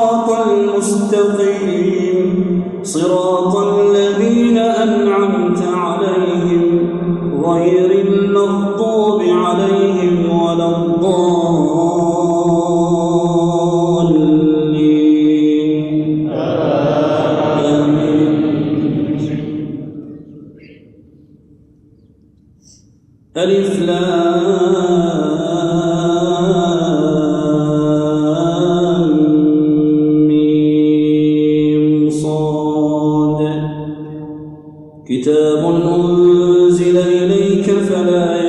صراط المستقيم. صراط إليك فلا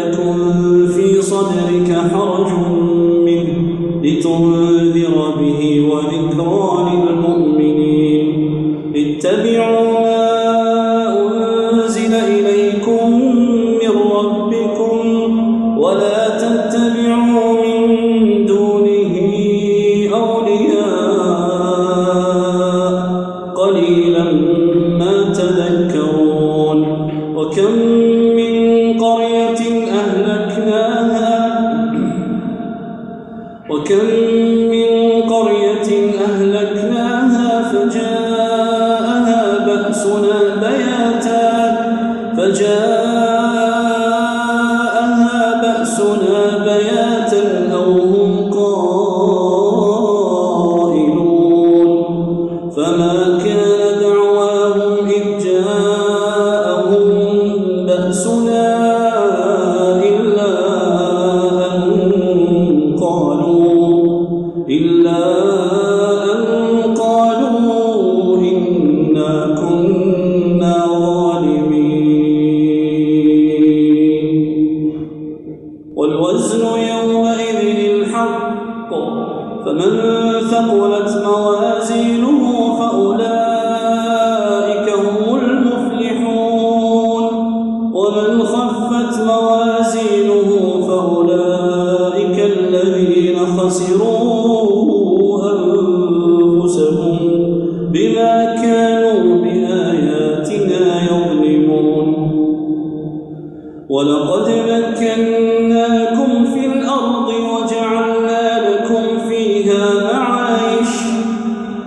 معايش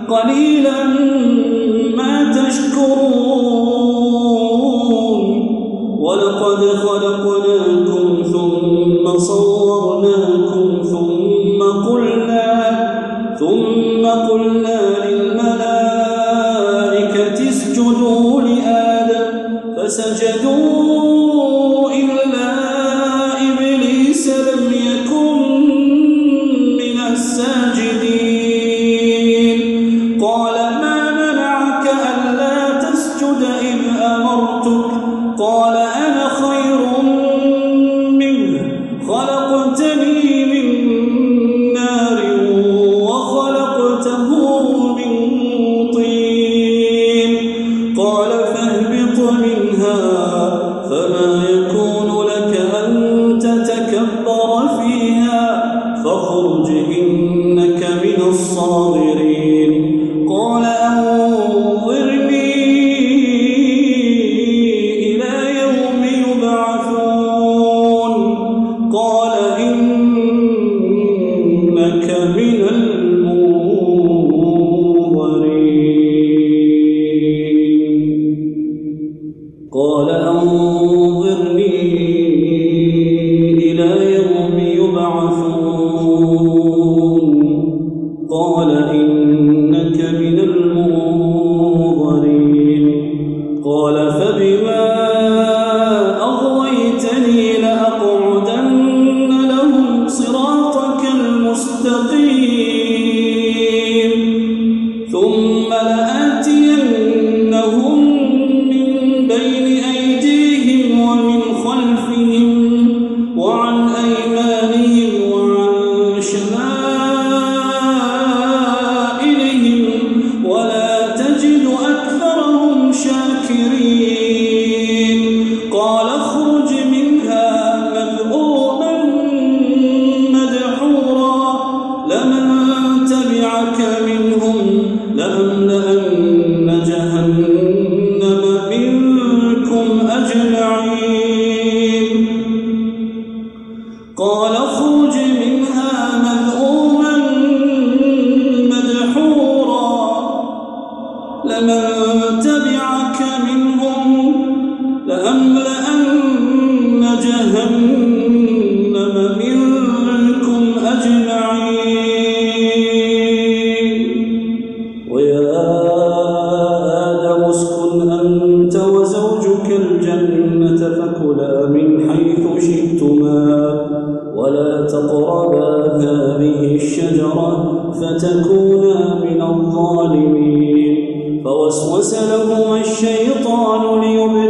قليلا ما تشكرون. ولقد خلقناكم ثم صورناكم I mean الشيطان ليبدي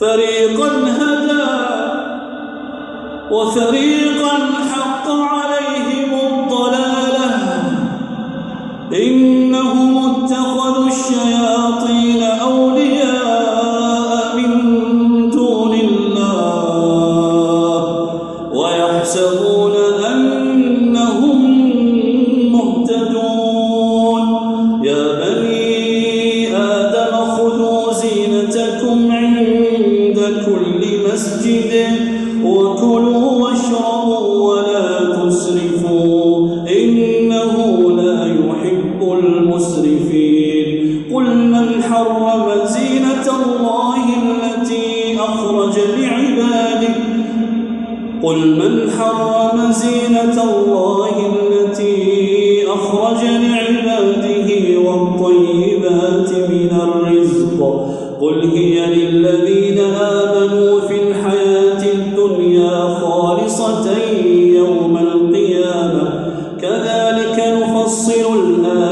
فريقا هدى وفريقا حق عليهم الضلالة. إنهم اتخذوا الشياطين عند كل مسجد وكلوا نفصل الآيات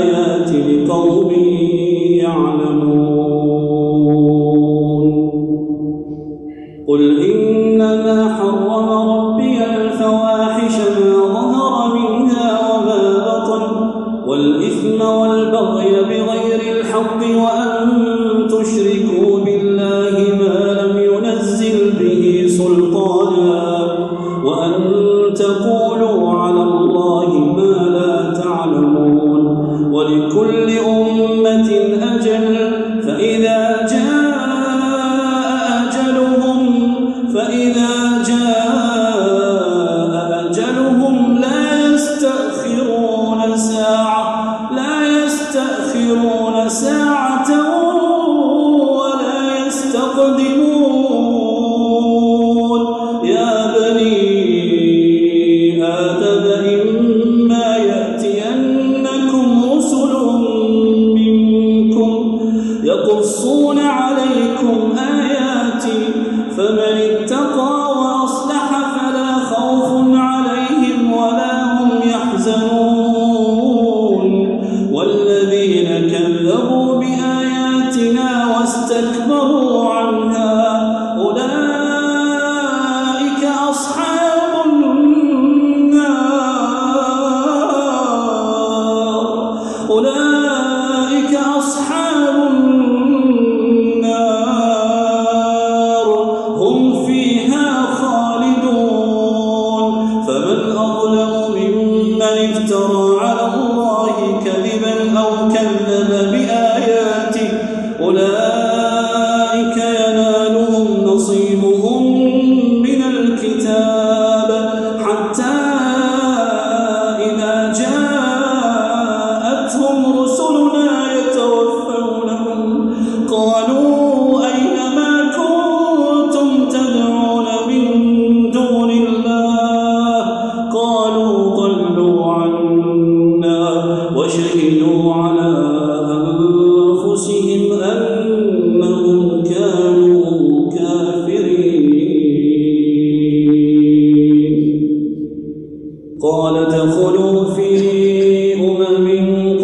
ولا في أمم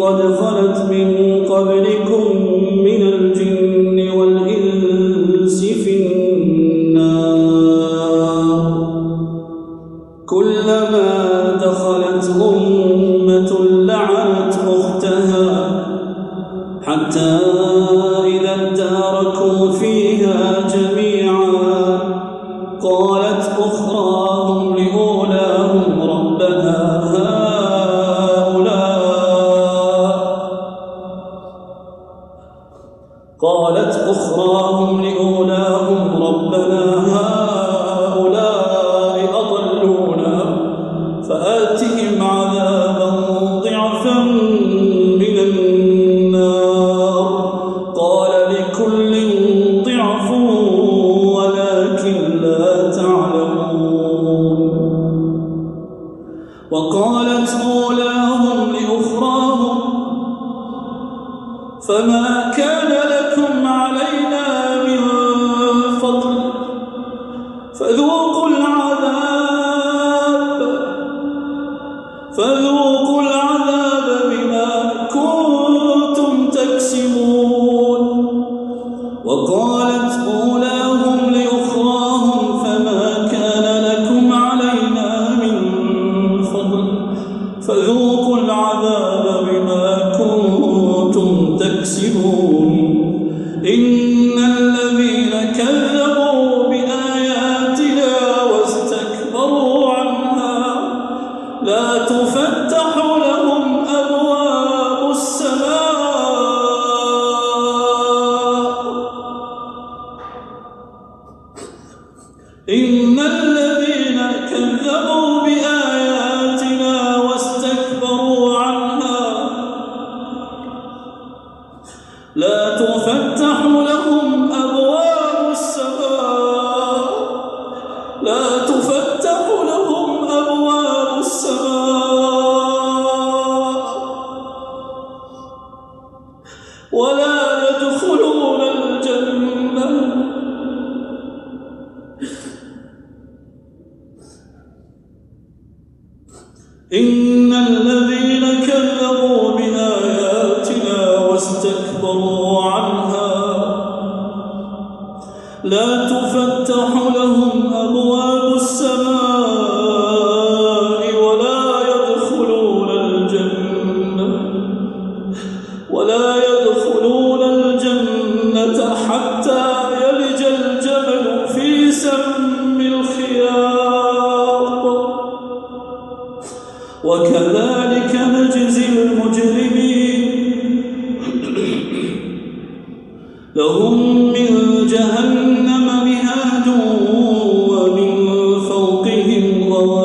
قد خلت من قبلكم أخراهم لأولاهم ربنا. فذوقوا Good. إن الذين كذبوا بآياتنا واستكبروا لهم من جهنم مهاد ومن فوقهم غوار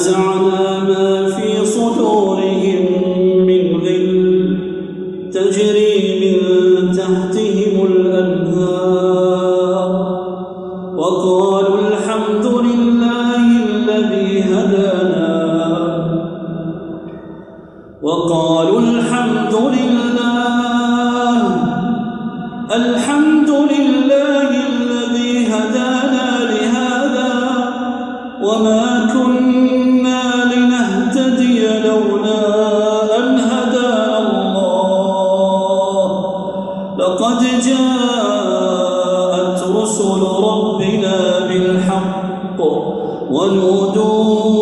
was on لقد جاءت رسل ربنا بالحق ونودوا